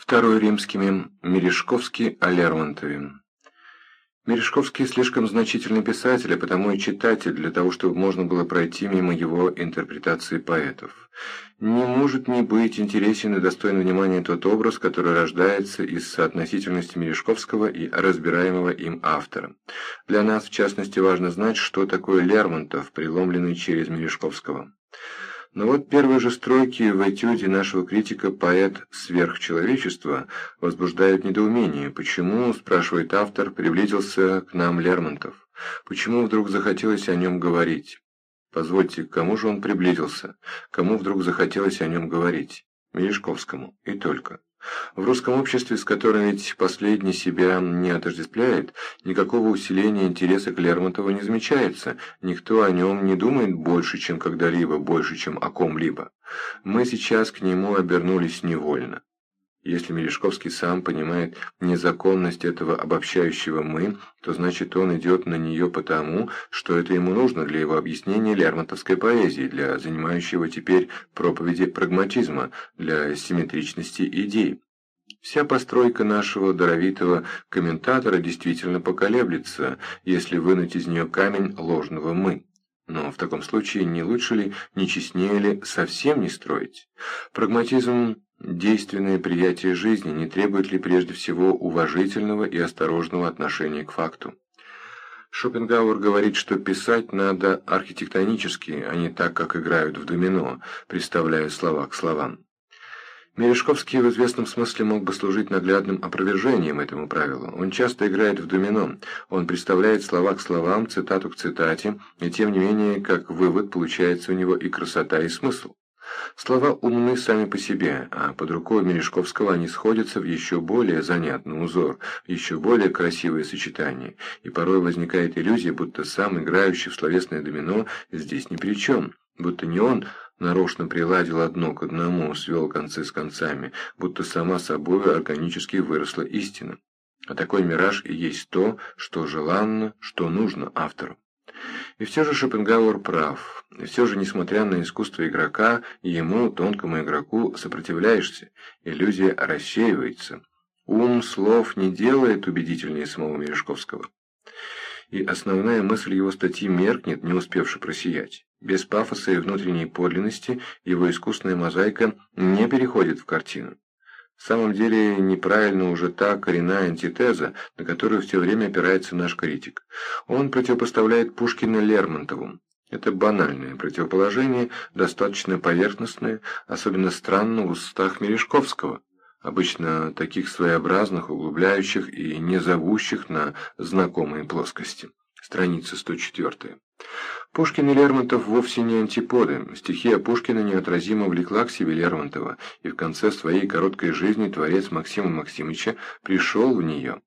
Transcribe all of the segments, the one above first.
Второй римскими Мережковский о Лермонтове. Мережковский слишком значительный писатель, а потому и читатель, для того, чтобы можно было пройти мимо его интерпретации поэтов. Не может не быть интересен и достоин внимания тот образ, который рождается из соотносительности Мережковского и разбираемого им автора. Для нас, в частности, важно знать, что такое Лермонтов, преломленный через Мережковского. Но вот первые же строки в этюде нашего критика «Поэт сверхчеловечества» возбуждают недоумение. Почему, спрашивает автор, приблизился к нам Лермонтов? Почему вдруг захотелось о нем говорить? Позвольте, к кому же он приблизился? Кому вдруг захотелось о нем говорить? Мережковскому. И только. В русском обществе, с которым ведь последний себя не отождествляет, никакого усиления интереса к Лермонтову не замечается, никто о нем не думает больше, чем когда-либо, больше, чем о ком-либо. Мы сейчас к нему обернулись невольно. Если Мережковский сам понимает незаконность этого обобщающего «мы», то значит он идет на нее потому, что это ему нужно для его объяснения лермонтовской поэзии, для занимающего теперь проповеди прагматизма, для симметричности идей. Вся постройка нашего даровитого комментатора действительно поколеблется, если вынуть из нее камень ложного «мы». Но в таком случае не лучше ли, не честнее ли совсем не строить? Прагматизм Действенное приятие жизни не требует ли прежде всего уважительного и осторожного отношения к факту? Шопенгауэр говорит, что писать надо архитектонически, а не так, как играют в домино, представляя слова к словам. Мережковский в известном смысле мог бы служить наглядным опровержением этому правилу. Он часто играет в домино, он представляет слова к словам, цитату к цитате, и тем не менее, как вывод, получается у него и красота, и смысл. Слова умны сами по себе, а под рукой Мережковского они сходятся в еще более занятный узор, в еще более красивые сочетания, и порой возникает иллюзия, будто сам играющий в словесное домино здесь ни при чем, будто не он нарочно приладил одно к одному, свел концы с концами, будто сама собой органически выросла истина. А такой мираж и есть то, что желанно, что нужно автору. И все же Шопенгауэр прав. И все же, несмотря на искусство игрока, ему, тонкому игроку, сопротивляешься. Иллюзия рассеивается. Ум слов не делает убедительнее самого Мережковского. И основная мысль его статьи меркнет, не успевши просиять. Без пафоса и внутренней подлинности его искусная мозаика не переходит в картину. В самом деле неправильно уже та коренная антитеза, на которую все время опирается наш критик. Он противопоставляет Пушкина Лермонтову. Это банальное противоположение, достаточно поверхностное, особенно странно в устах Мережковского, обычно таких своеобразных, углубляющих и не зовущих на знакомые плоскости. Страница 104. Пушкин и Лермонтов вовсе не антиподы. Стихия Пушкина неотразимо влекла к себе Лермонтова, и в конце своей короткой жизни творец Максима Максимовича пришел в нее.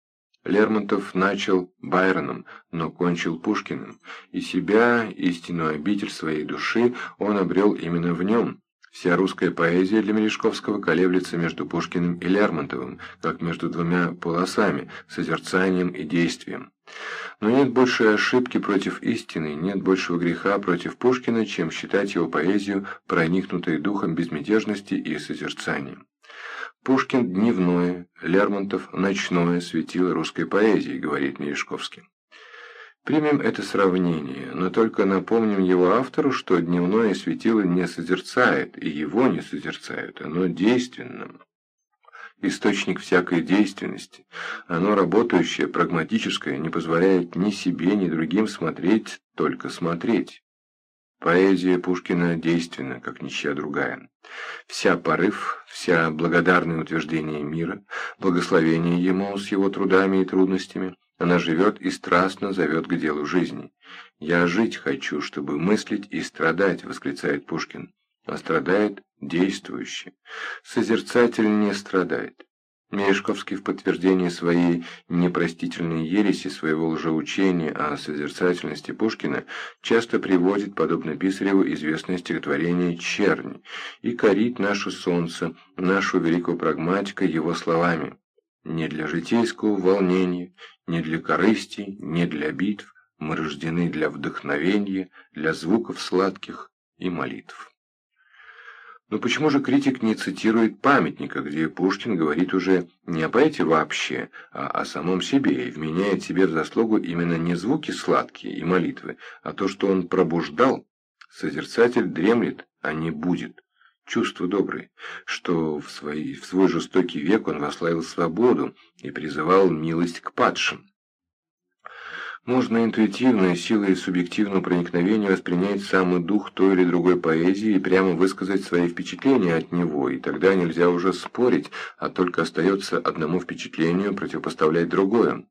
Лермонтов начал Байроном, но кончил Пушкиным, и себя, истинную обитель своей души, он обрел именно в нем. Вся русская поэзия для Мережковского колеблется между Пушкиным и Лермонтовым, как между двумя полосами, созерцанием и действием. Но нет большей ошибки против истины, нет большего греха против Пушкина, чем считать его поэзию проникнутой духом безмятежности и созерцания. Пушкин – дневное, Лермонтов – ночное светило русской поэзии, говорит Мережковский. Примем это сравнение, но только напомним его автору, что дневное светило не созерцает, и его не созерцают, оно действенным источник всякой действенности. Оно работающее, прагматическое, не позволяет ни себе, ни другим смотреть, только смотреть. Поэзия Пушкина действенна, как ничья другая. Вся порыв, вся благодарное утверждение мира, благословение ему с его трудами и трудностями, она живет и страстно зовет к делу жизни. «Я жить хочу, чтобы мыслить и страдать», — восклицает Пушкин а страдает действующий. Созерцатель не страдает. Мешковский в подтверждение своей непростительной ереси, своего лжеучения о созерцательности Пушкина часто приводит, подобно Писареву, известное стихотворение «Чернь» и корит наше солнце, нашу великого прагматика его словами «Не для житейского волнения, не для корысти, не для битв, мы рождены для вдохновения, для звуков сладких и молитв». Но почему же критик не цитирует памятника, где Пушкин говорит уже не о поэте вообще, а о самом себе, и вменяет себе в заслугу именно не звуки сладкие и молитвы, а то, что он пробуждал? Созерцатель дремлет, а не будет. Чувство доброе, что в, свои, в свой жестокий век он вославил свободу и призывал милость к падшим. Можно интуитивно, силой субъективного проникновения воспринять самый дух той или другой поэзии и прямо высказать свои впечатления от него, и тогда нельзя уже спорить, а только остается одному впечатлению противопоставлять другое.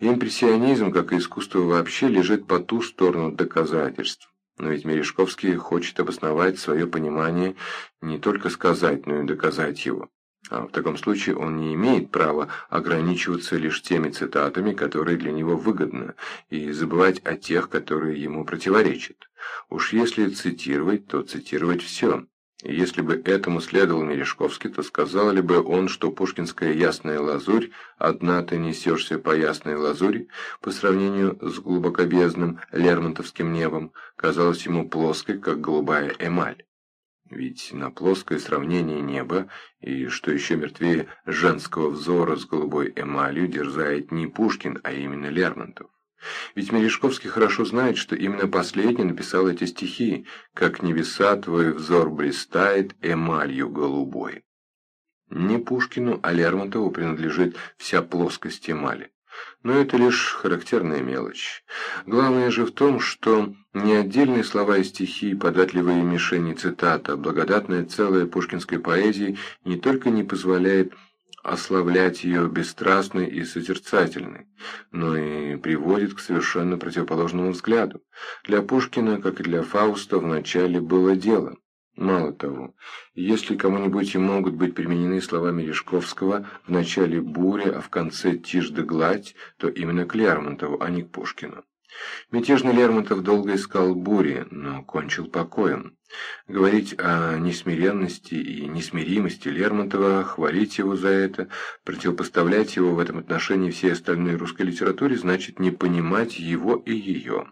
Импрессионизм, как и искусство вообще, лежит по ту сторону доказательств. Но ведь Мережковский хочет обосновать свое понимание не только сказать, но и доказать его. А в таком случае он не имеет права ограничиваться лишь теми цитатами, которые для него выгодны, и забывать о тех, которые ему противоречат. Уж если цитировать, то цитировать все. Если бы этому следовал Мережковский, то сказал ли бы он, что пушкинская ясная лазурь, одна ты несешься по ясной лазури, по сравнению с глубокобезным лермонтовским небом, казалась ему плоской, как голубая эмаль. Ведь на плоское сравнение неба и, что еще мертвее, женского взора с голубой эмалью дерзает не Пушкин, а именно Лермонтов. Ведь Мережковский хорошо знает, что именно последний написал эти стихи «Как небеса твой взор блистает эмалью голубой». Не Пушкину, а Лермонтову принадлежит вся плоскость эмали. Но это лишь характерная мелочь. Главное же в том, что не отдельные слова и стихи, податливые мишени цитата, благодатная целая пушкинской поэзии не только не позволяет ославлять ее бесстрастной и созерцательной, но и приводит к совершенно противоположному взгляду. Для Пушкина, как и для Фауста, вначале было дело – Мало того, если кому-нибудь и могут быть применены слова Мережковского в начале бури, а в конце тишь да гладь, то именно к Лермонтову, а не к Пушкину. Мятежный Лермонтов долго искал бури, но кончил покоем. Говорить о несмиренности и несмиримости Лермонтова, хвалить его за это, противопоставлять его в этом отношении всей остальной русской литературе, значит не понимать его и ее.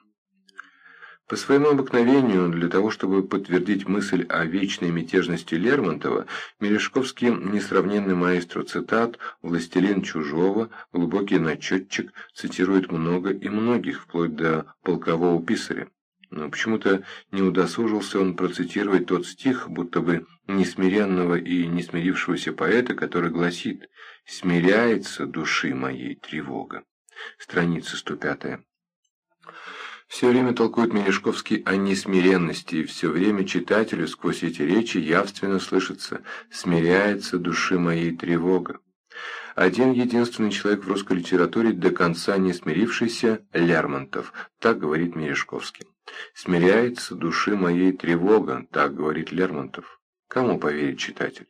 По своему обыкновению, для того, чтобы подтвердить мысль о вечной мятежности Лермонтова, Мережковский, несравненный маэстро цитат, «Властелин чужого», глубокий начетчик, цитирует много и многих, вплоть до полкового писаря. Но почему-то не удосужился он процитировать тот стих, будто бы несмиренного и несмирившегося поэта, который гласит «Смиряется души моей тревога». Страница 105. Все время толкует Мережковский о несмиренности, и все время читателю сквозь эти речи явственно слышится «смиряется души моей тревога». Один единственный человек в русской литературе, до конца не смирившийся, Лермонтов, так говорит Мережковский. «Смиряется души моей тревога», так говорит Лермонтов. Кому поверит читатель?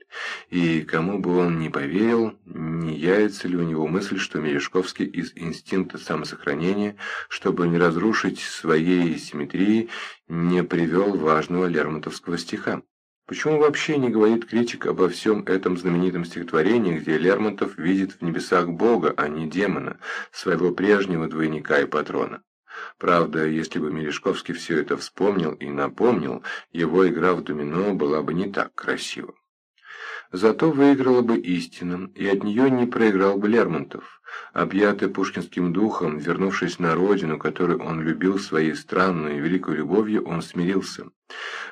И кому бы он не поверил, не яется ли у него мысль, что Мережковский из инстинкта самосохранения, чтобы не разрушить своей симметрии, не привел важного лермонтовского стиха? Почему вообще не говорит критик обо всем этом знаменитом стихотворении, где Лермонтов видит в небесах Бога, а не демона, своего прежнего двойника и патрона? Правда, если бы Мережковский все это вспомнил и напомнил, его игра в домино была бы не так красива. Зато выиграла бы истина, и от нее не проиграл бы Лермонтов. Объятый пушкинским духом, вернувшись на родину, которую он любил своей странной и великой любовью, он смирился.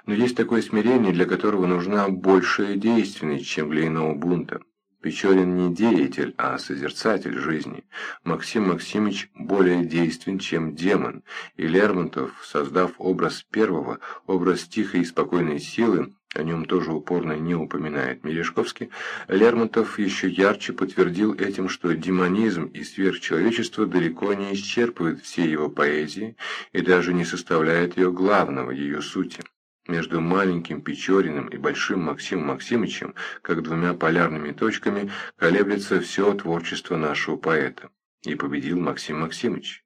Но есть такое смирение, для которого нужна большая действенность, чем для иного бунта. Печорин не деятель, а созерцатель жизни. Максим Максимович более действен, чем демон, и Лермонтов, создав образ первого, образ тихой и спокойной силы, о нем тоже упорно не упоминает Мережковский, Лермонтов еще ярче подтвердил этим, что демонизм и сверхчеловечество далеко не исчерпывают все его поэзии и даже не составляют ее главного, ее сути. Между маленьким Печориным и большим Максимом Максимычем, как двумя полярными точками, колеблется все творчество нашего поэта. И победил Максим Максимыч.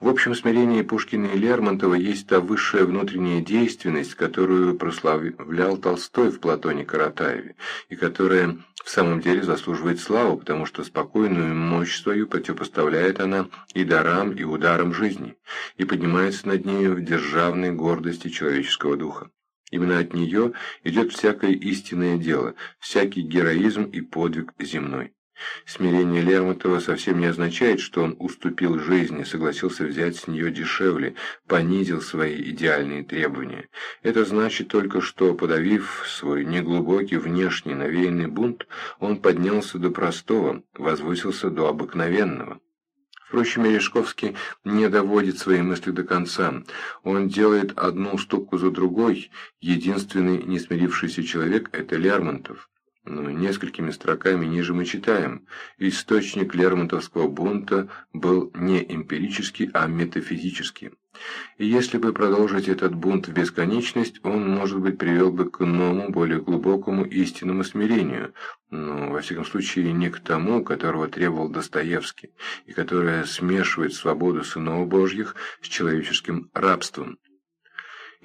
В общем смирении Пушкина и Лермонтова есть та высшая внутренняя действенность, которую прославлял Толстой в Платоне Каратаеве, и которая в самом деле заслуживает славы, потому что спокойную мощь свою противопоставляет она и дарам, и ударам жизни, и поднимается над нею в державной гордости человеческого духа. Именно от нее идет всякое истинное дело, всякий героизм и подвиг земной. Смирение Лермонтова совсем не означает, что он уступил жизни, согласился взять с нее дешевле, понизил свои идеальные требования. Это значит только, что, подавив свой неглубокий внешний навеянный бунт, он поднялся до простого, возвысился до обыкновенного. Впрочем, Мережковский не доводит свои мысли до конца. Он делает одну уступку за другой. Единственный несмирившийся человек – это Лермонтов. Но несколькими строками ниже мы читаем. Источник Лермонтовского бунта был не эмпирический, а метафизический. И если бы продолжить этот бунт в бесконечность, он, может быть, привел бы к новому, более глубокому истинному смирению, но, во всяком случае, не к тому, которого требовал Достоевский, и которое смешивает свободу сынов Божьих с человеческим рабством.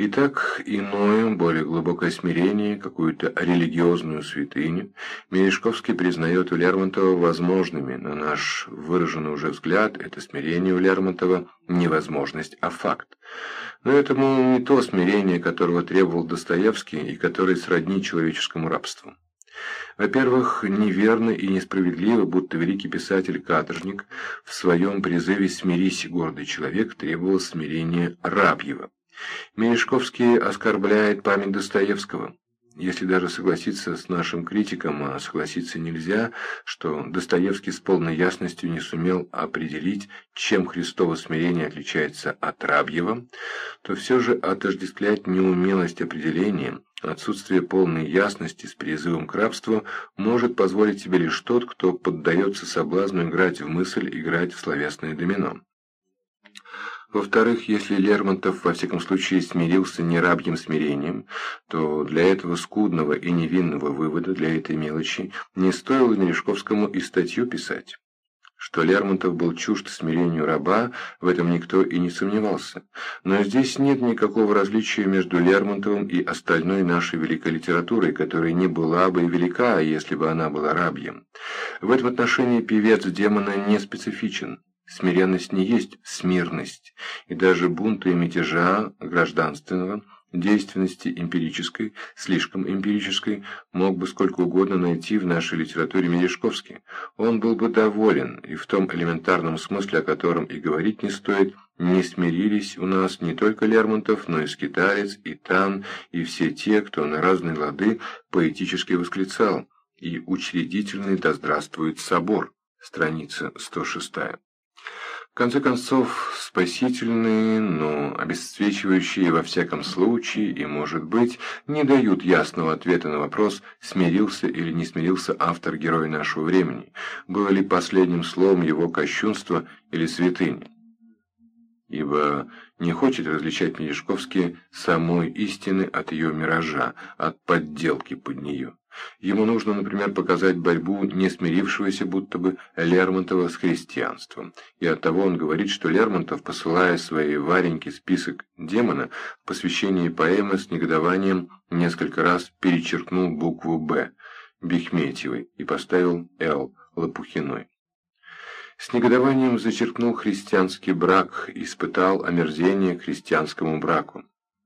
Итак, иное, более глубокое смирение, какую-то религиозную святыню, Мережковский признает у Лермонтова возможными, на наш выраженный уже взгляд, это смирение у Лермонтова не возможность, а факт. Но это, мол, не то смирение, которого требовал Достоевский и которое сродни человеческому рабству. Во-первых, неверно и несправедливо, будто великий писатель-каторжник в своем призыве «Смирись, гордый человек» требовал смирения рабьего. Мережковский оскорбляет память Достоевского. Если даже согласиться с нашим критиком, а согласиться нельзя, что Достоевский с полной ясностью не сумел определить, чем Христово смирение отличается от рабьего, то все же отождествлять неумелость определения, отсутствие полной ясности с призывом к рабству может позволить себе лишь тот, кто поддается соблазну играть в мысль, играть в словесное домино. Во-вторых, если Лермонтов во всяком случае смирился не рабьим смирением, то для этого скудного и невинного вывода, для этой мелочи, не стоило Мережковскому и статью писать. Что Лермонтов был чужд смирению раба, в этом никто и не сомневался. Но здесь нет никакого различия между Лермонтовым и остальной нашей великой литературой, которая не была бы велика, если бы она была рабьем. В этом отношении певец демона не специфичен. Смиренность не есть смирность, и даже бунта и мятежа гражданственного, действенности эмпирической, слишком эмпирической, мог бы сколько угодно найти в нашей литературе Мережковский. Он был бы доволен, и в том элементарном смысле, о котором и говорить не стоит, не смирились у нас не только Лермонтов, но и Скиталец, и Тан, и все те, кто на разные лады поэтически восклицал, и учредительный «Да здравствует собор», страница 106. В конце концов, спасительные, но обесцвечивающие во всяком случае и, может быть, не дают ясного ответа на вопрос, смирился или не смирился автор-герой нашего времени, было ли последним словом его кощунство или святыни. Ибо не хочет различать Мережковский самой истины от ее миража, от подделки под нее. Ему нужно, например, показать борьбу не смирившегося будто бы Лермонтова с христианством. И оттого он говорит, что Лермонтов, посылая своей Вареньке список демона, в посвящении поэмы с негодованием несколько раз перечеркнул букву «Б» Бехметьевой и поставил «Л» Лопухиной. С негодованием зачеркнул христианский брак, испытал омерзение к христианскому браку.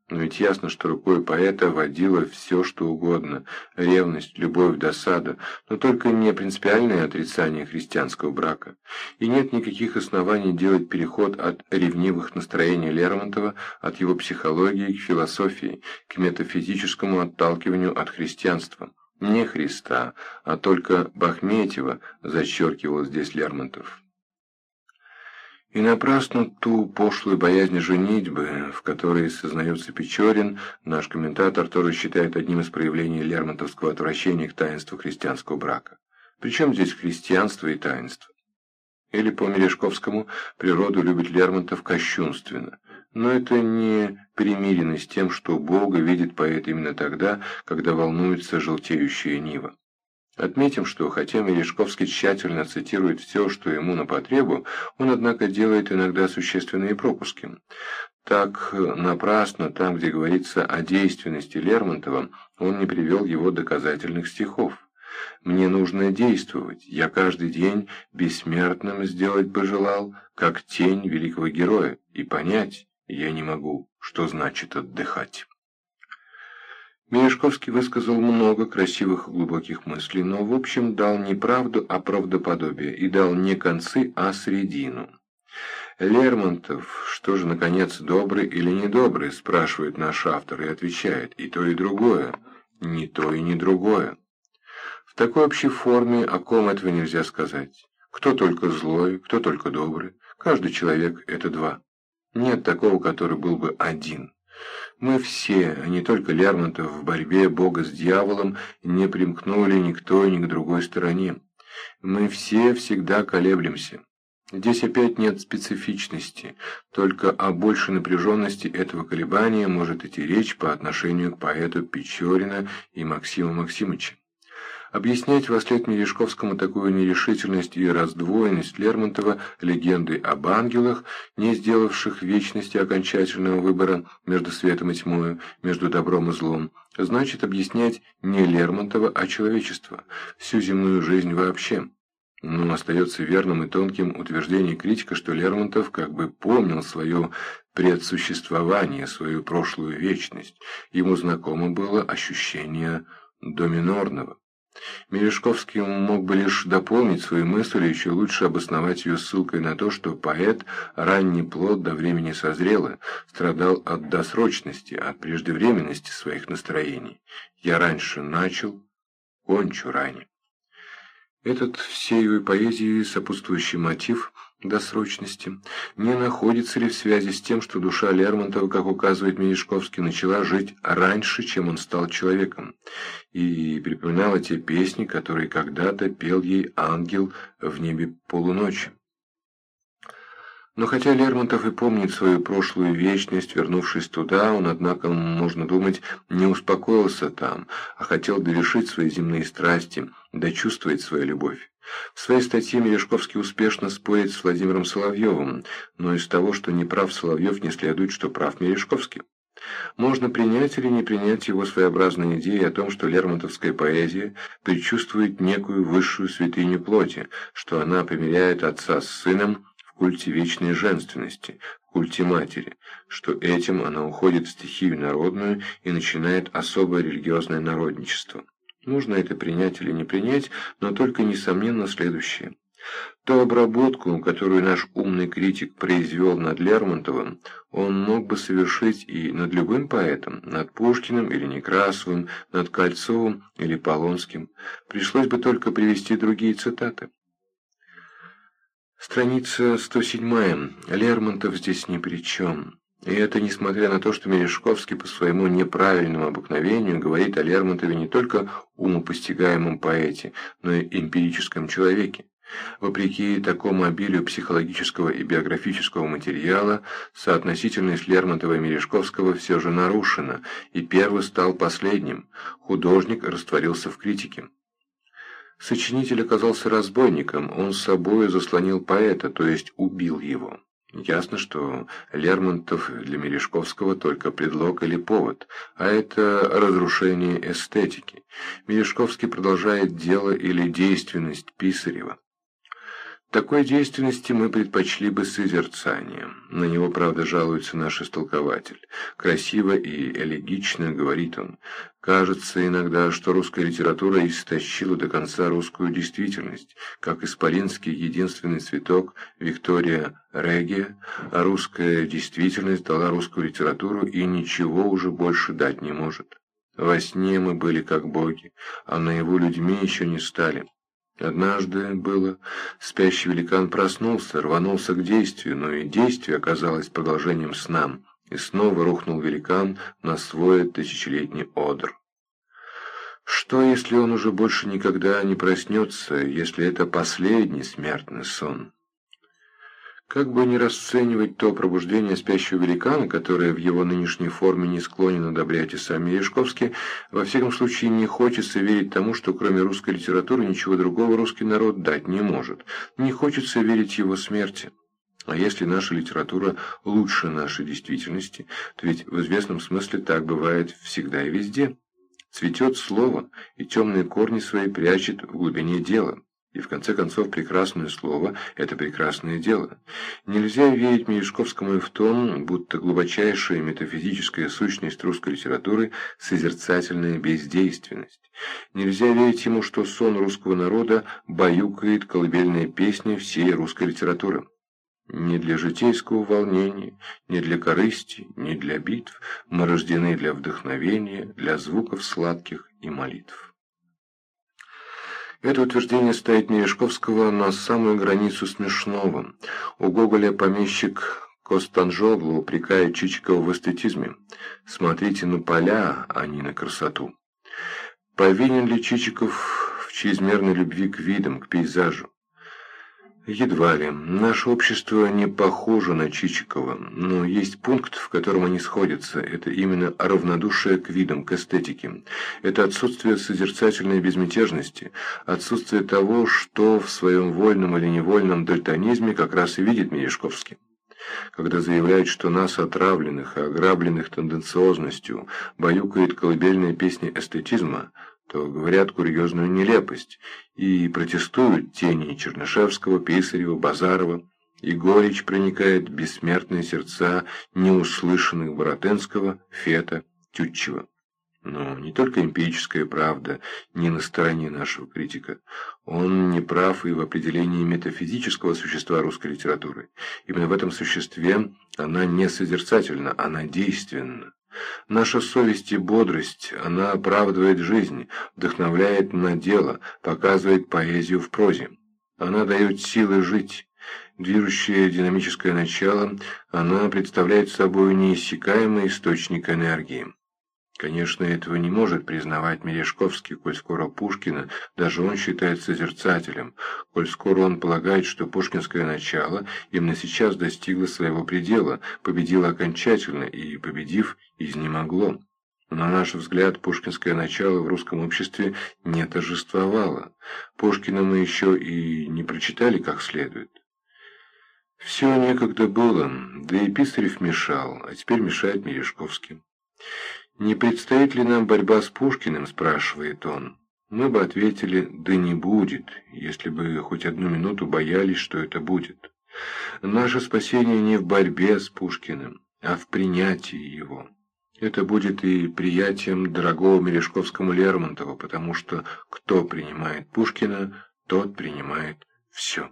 Но ведь ясно, что рукой поэта водило все, что угодно – ревность, любовь, досада, но только не принципиальное отрицание христианского брака. И нет никаких оснований делать переход от ревнивых настроений Лермонтова, от его психологии к философии, к метафизическому отталкиванию от христианства. Не Христа, а только Бахметьева зачеркивал здесь Лермонтов. И напрасно ту пошлую боязнь женитьбы, в которой сознается Печорин, наш комментатор тоже считает одним из проявлений лермонтовского отвращения к таинству христианского брака. Причем здесь христианство и таинство? Или по Мережковскому природу любит Лермонтов кощунственно. Но это не примирено с тем, что Бога видит поэт именно тогда, когда волнуется желтеющая нива. Отметим, что хотя Мережковский тщательно цитирует все, что ему на потребу, он, однако, делает иногда существенные пропуски. Так, напрасно, там, где говорится о действенности Лермонтова, он не привел его доказательных стихов. «Мне нужно действовать, я каждый день бессмертным сделать бы желал, как тень великого героя, и понять я не могу, что значит отдыхать». Мережковский высказал много красивых и глубоких мыслей, но в общем дал не правду, а правдоподобие, и дал не концы, а средину. Лермонтов, что же, наконец, добрый или недобрый, спрашивает наш автор и отвечает, и то, и другое, не то и не другое. В такой общей форме о ком этого нельзя сказать. Кто только злой, кто только добрый, каждый человек – это два. Нет такого, который был бы один. Мы все, а не только Лермонтов, в борьбе Бога с дьяволом не примкнули ни к той, ни к другой стороне. Мы все всегда колеблемся. Здесь опять нет специфичности, только о большей напряженности этого колебания может идти речь по отношению к поэту Печорина и Максиму Максимовичу. Объяснять вслед Мережковскому такую нерешительность и раздвоенность Лермонтова легендой об ангелах, не сделавших вечности окончательного выбора между светом и тьмой, между добром и злом, значит объяснять не Лермонтова, а человечество, всю земную жизнь вообще. Но остается верным и тонким утверждение критика, что Лермонтов как бы помнил свое предсуществование, свою прошлую вечность. Ему знакомо было ощущение доминорного. Мережковский мог бы лишь дополнить свою мысль и еще лучше обосновать ее ссылкой на то, что поэт, ранний плод до времени созрело, страдал от досрочности, от преждевременности своих настроений. «Я раньше начал, кончу ранее». Этот всей его поэзии сопутствующий мотив – досрочности, не находится ли в связи с тем, что душа Лермонтова, как указывает Менешковский, начала жить раньше, чем он стал человеком, и припоминала те песни, которые когда-то пел ей ангел в небе полуночи. Но хотя Лермонтов и помнит свою прошлую вечность, вернувшись туда, он, однако, можно думать, не успокоился там, а хотел довершить свои земные страсти, дочувствовать свою любовь. В своей статье Мережковский успешно спорит с Владимиром Соловьевым, но из того, что не прав Соловьев, не следует, что прав Мережковский. Можно принять или не принять его своеобразные идеи о том, что лермонтовская поэзия предчувствует некую высшую святыню плоти, что она примиряет отца с сыном, культе вечной женственности, в культе матери, что этим она уходит в стихию народную и начинает особое религиозное народничество. Можно это принять или не принять, но только несомненно следующее. Ту обработку, которую наш умный критик произвел над Лермонтовым, он мог бы совершить и над любым поэтом, над Пушкиным или Некрасовым, над Кольцовым или Полонским. Пришлось бы только привести другие цитаты. Страница 107. Лермонтов здесь ни при чем. И это несмотря на то, что Мережковский по своему неправильному обыкновению говорит о Лермонтове не только умопостигаемом поэте, но и эмпирическом человеке. Вопреки такому обилию психологического и биографического материала, соотносительность Лермонтова и Мережковского все же нарушена, и первый стал последним. Художник растворился в критике. Сочинитель оказался разбойником, он с собою заслонил поэта, то есть убил его. Ясно, что Лермонтов для Мережковского только предлог или повод, а это разрушение эстетики. Мережковский продолжает дело или действенность Писарева. Такой действенности мы предпочли бы созерцание. На него, правда, жалуется наш истолкователь. Красиво и элегично, говорит он. Кажется иногда, что русская литература истощила до конца русскую действительность, как исполинский единственный цветок Виктория Регия, а русская действительность дала русскую литературу и ничего уже больше дать не может. Во сне мы были как боги, а наяву людьми еще не стали. Однажды было, спящий великан проснулся, рванулся к действию, но и действие оказалось продолжением сна, и снова рухнул великан на свой тысячелетний одр. Что, если он уже больше никогда не проснется, если это последний смертный сон? Как бы не расценивать то пробуждение спящего великана, которое в его нынешней форме не склонен одобрять и сам Мережковский, во всяком случае не хочется верить тому, что кроме русской литературы ничего другого русский народ дать не может. Не хочется верить его смерти. А если наша литература лучше нашей действительности, то ведь в известном смысле так бывает всегда и везде. Цветет слово, и темные корни свои прячет в глубине дела. И в конце концов прекрасное слово – это прекрасное дело. Нельзя верить Мережковскому и в том, будто глубочайшая метафизическая сущность русской литературы – созерцательная бездейственность. Нельзя верить ему, что сон русского народа баюкает колыбельная песня всей русской литературы. Не для житейского волнения, не для корысти, не для битв мы рождены для вдохновения, для звуков сладких и молитв. Это утверждение ставит Мережковского на самую границу смешного. У Гоголя помещик Костанжоглу упрекает Чичикова в эстетизме. Смотрите на поля, а не на красоту. Повинен ли Чичиков в чрезмерной любви к видам, к пейзажу? Едва ли. Наше общество не похоже на Чичикова, но есть пункт, в котором они сходятся. Это именно равнодушие к видам, к эстетике. Это отсутствие созерцательной безмятежности, отсутствие того, что в своем вольном или невольном дальтонизме как раз и видит Мережковский. Когда заявляют, что нас, отравленных и ограбленных тенденциозностью, баюкает колыбельная песня эстетизма – то говорят курьезную нелепость и протестуют тени Чернышевского, Писарева, Базарова, и горечь проникает в бессмертные сердца неуслышанных Боротенского, Фета, Тютчева. Но не только эмпирическая правда не на стороне нашего критика. Он не прав и в определении метафизического существа русской литературы. Именно в этом существе она не созерцательна, она действенна. Наша совесть и бодрость, она оправдывает жизнь, вдохновляет на дело, показывает поэзию в прозе. Она дает силы жить. Движущее динамическое начало, она представляет собой неиссякаемый источник энергии. Конечно, этого не может признавать Мережковский, коль скоро Пушкина даже он считает созерцателем, коль скоро он полагает, что пушкинское начало именно сейчас достигло своего предела, победило окончательно и, победив, изнемогло. На наш взгляд, пушкинское начало в русском обществе не торжествовало. Пушкина мы еще и не прочитали как следует. Все некогда было, да и Писарев мешал, а теперь мешает Мережковский. «Не предстоит ли нам борьба с Пушкиным?» – спрашивает он. Мы бы ответили «да не будет», если бы хоть одну минуту боялись, что это будет. Наше спасение не в борьбе с Пушкиным, а в принятии его. Это будет и приятием дорогого Мережковскому Лермонтова, потому что кто принимает Пушкина, тот принимает все.